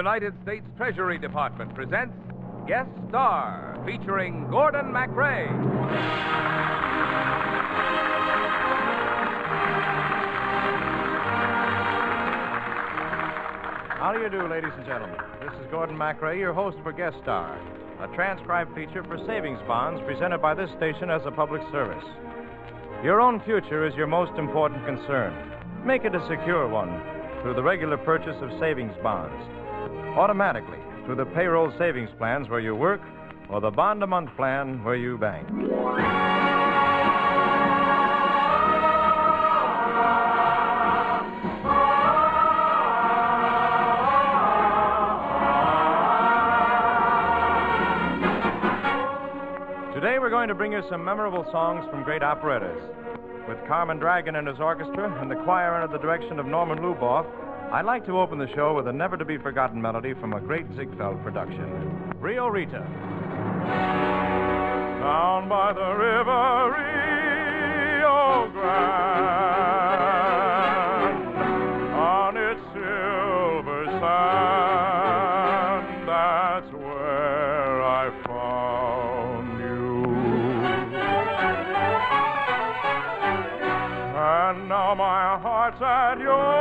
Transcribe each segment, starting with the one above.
United States Treasury Department presents Guest Star, featuring Gordon MacRae. How do you do, ladies and gentlemen? This is Gordon MacRae, your host for Guest Star, a transcribed feature for savings bonds presented by this station as a public service. Your own future is your most important concern. Make it a secure one through the regular purchase of savings bonds. Automatically through the payroll savings plans where you work or the bond a month plan where you bank. Today we're going to bring you some memorable songs from great operettas. With Carmen Dragon and his orchestra and the choir under the direction of Norman Luboff, I'd like to open the show with a never to be forgotten melody from a great Ziegfeld production Rio Rita. Down by the river Rio Grande, on its silver sand, that's where I found you. And now my heart's at your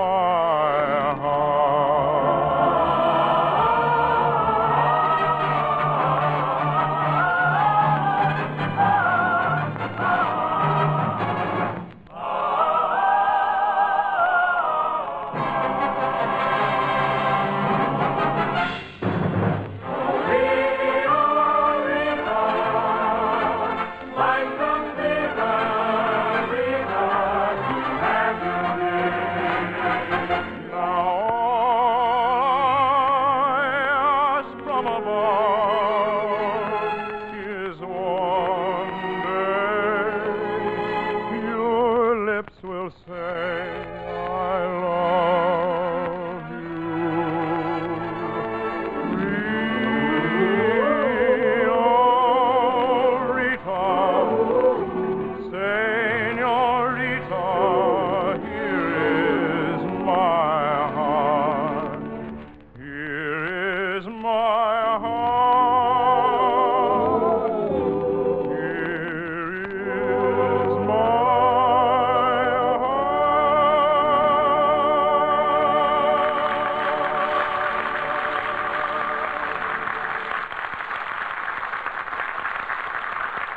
here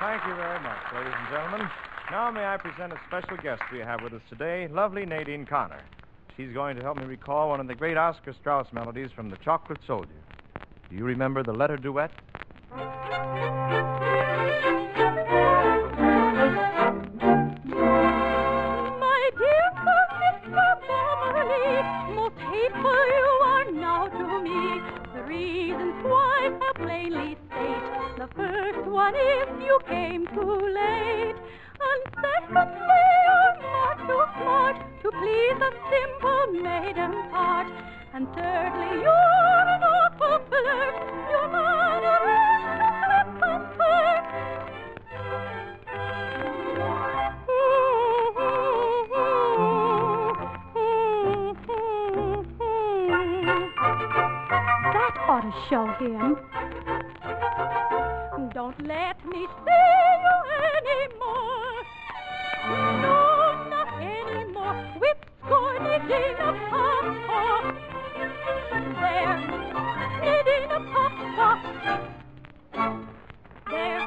Thank you very much, ladies and gentlemen. Now may I present a special guest we have with us today, lovely Nadine Conner. She's going to help me recall one of the great Oscar Straus melodies from The Chocolate Soldier. Do you remember the letter duet? My dear Mr. Bumerli, most hateful you are now to me. The reasons why I plainly one is you came too late. And Secondly, you're much too smart to please a simple maiden's heart. And thirdly, you're an awful flirt. Your manner is to slip and flirt. That ought to show him. Don't let me see you anymore. No, not anymore. With Scornidina Papa. There, Nidina Papa. There.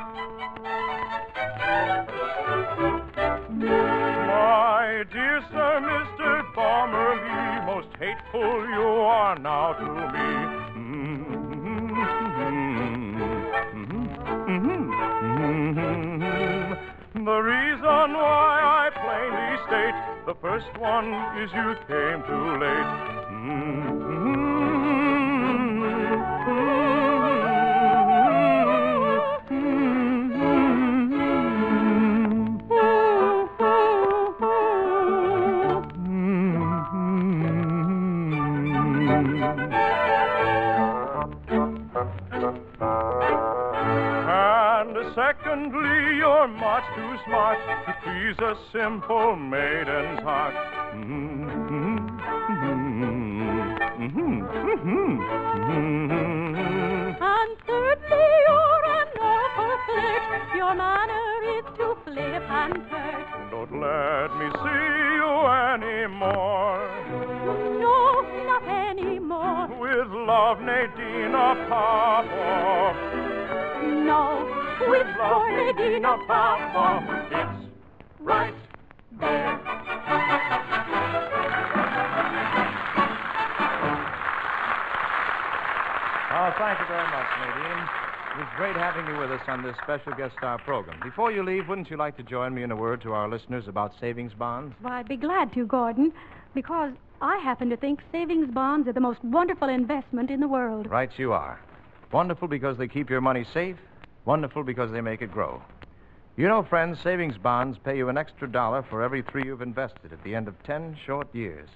My dear Sir Mr. Bumerli, most hateful you are now to me. Mm. Mm-hmm. The reason why I plainly state the first one is you came too late. Mm-hmm. Please a simple maiden's heart. And thirdly, you're an awful flirt. Your manner is to flip and flirt. Don't let me see you anymore. No, not anymore. With love, Nadina Papa. No, with Cornadina Papa. It's right there. Oh, thank you very much, Nadine. It was great having you with us on this special guest star program. Before you leave, wouldn't you like to join me in a word to our listeners about savings bonds? Why, I'd be glad to, Gordon, because I happen to think savings bonds are the most wonderful investment in the world. Right, you are. Wonderful because they keep your money safe, wonderful because they make it grow. You know, friends, savings bonds pay you an extra dollar for every three you've invested at the end of ten short years.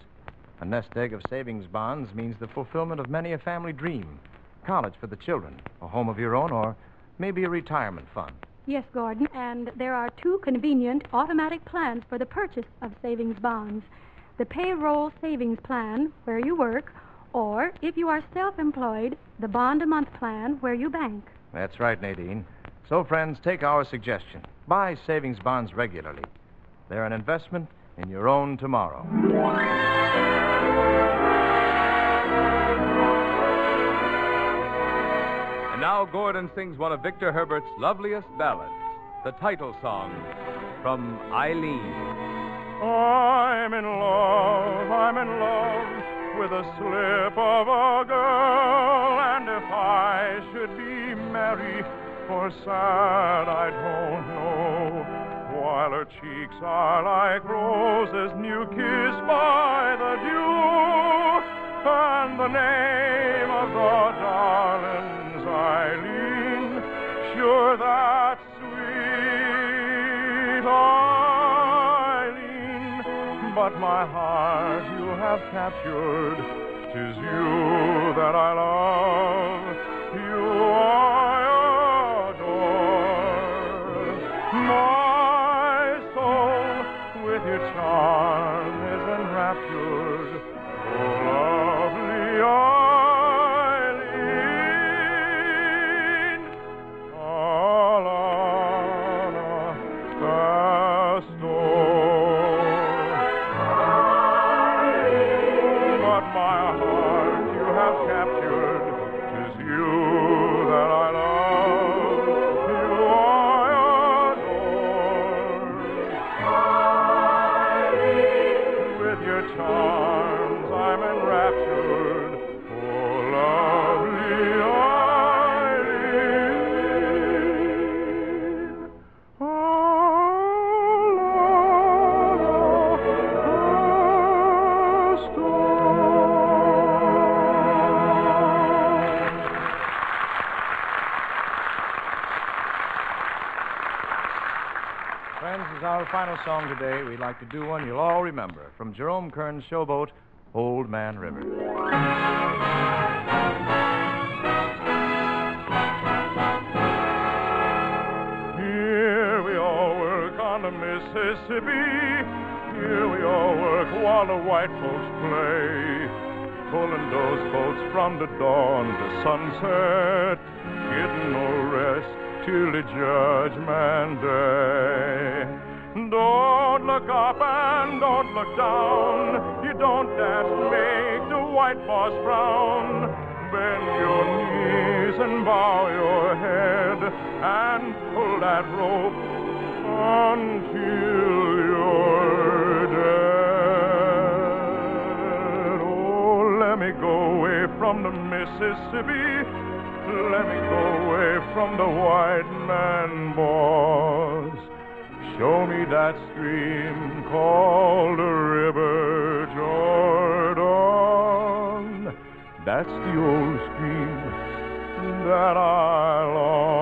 A nest egg of savings bonds means the fulfillment of many a family dream college for the children, a home of your own, or maybe a retirement fund. Yes, Gordon, and there are two convenient automatic plans for the purchase of savings bonds the payroll savings plan, where you work, or if you are self employed, the bond a month plan, where you bank. That's right, Nadine. So, friends, take our suggestion. Buy savings bonds regularly. They're an investment in your own tomorrow. And now Gordon sings one of Victor Herbert's loveliest ballads, the title song from Eileen. I'm in love, I'm in love with a slip of a girl, and if I should be merry or sad, I don't know. While her cheeks are like roses new kissed by the dew, and the name of the darling's Eileen, sure that's sweet Eileen. But my heart you have captured, 'tis you that I love, you I our final song today, we'd like to do one you'll all remember from Jerome Kern's Show Boat, Old Man River. Here we all work on the Mississippi. Here we all work while the white folks play. Pulling those boats from the dawn to sunset. Getting no rest till the judgment day. Don't look up and don't look down. You don't dare make the white boss frown. Bend your knees and bow your head and pull that rope until you're dead. Oh, let me go away from the Mississippi. Let me go away from the white man boss. Show me that stream called the River Jordan. That's the old stream that I long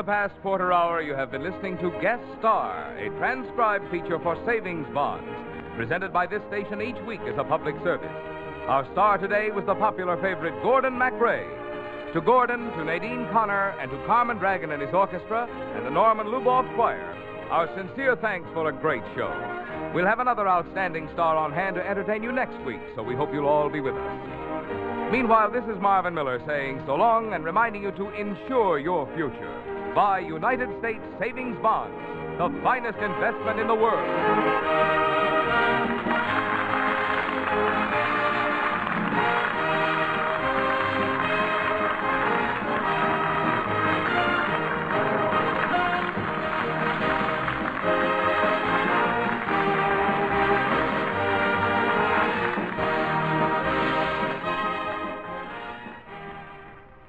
the past quarter hour, you have been listening to Guest Star, a transcribed feature for savings bonds, presented by this station each week as a public service. Our star today was the popular favorite Gordon MacRae. To Gordon, to Nadine Conner, and to Carmen Dragon and his orchestra, and the Norman Luboff Choir, our sincere thanks for a great show. We'll have another outstanding star on hand to entertain you next week, so we hope you'll all be with us. Meanwhile, this is Marvin Miller saying so long and reminding you to insure your future. Buy United States Savings Bonds, the finest investment in the world.